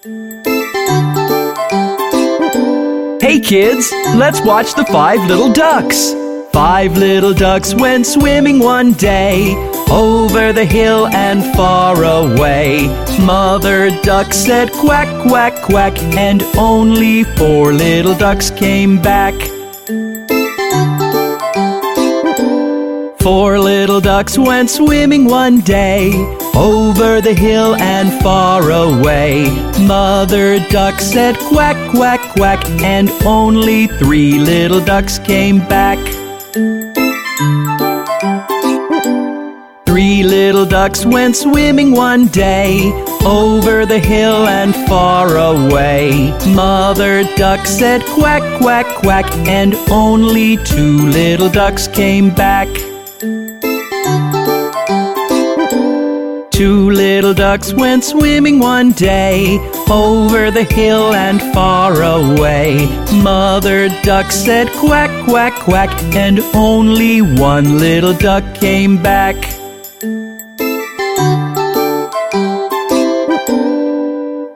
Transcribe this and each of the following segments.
Hey kids, let's watch the five little ducks. Five little ducks went swimming one day over the hill and far away. Mother duck said quack, quack, quack, and only four little ducks came back. Four little ducks went swimming one day over the hill and far away. Mother duck said quack, quack, quack, and only three little ducks came back. Three little ducks went swimming one day over the hill and far away. Mother duck said quack, quack, quack, and only two little ducks came back. Two little ducks went swimming one day over the hill and far away. Mother duck said quack, quack, quack, and only one little duck came back.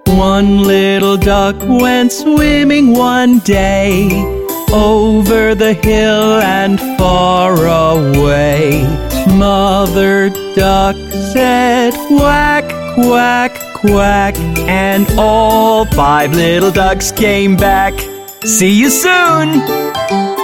One little duck went swimming one day over the hill and far away. Mother duck said quack, quack, quack, and all five little ducks came back. See you soon!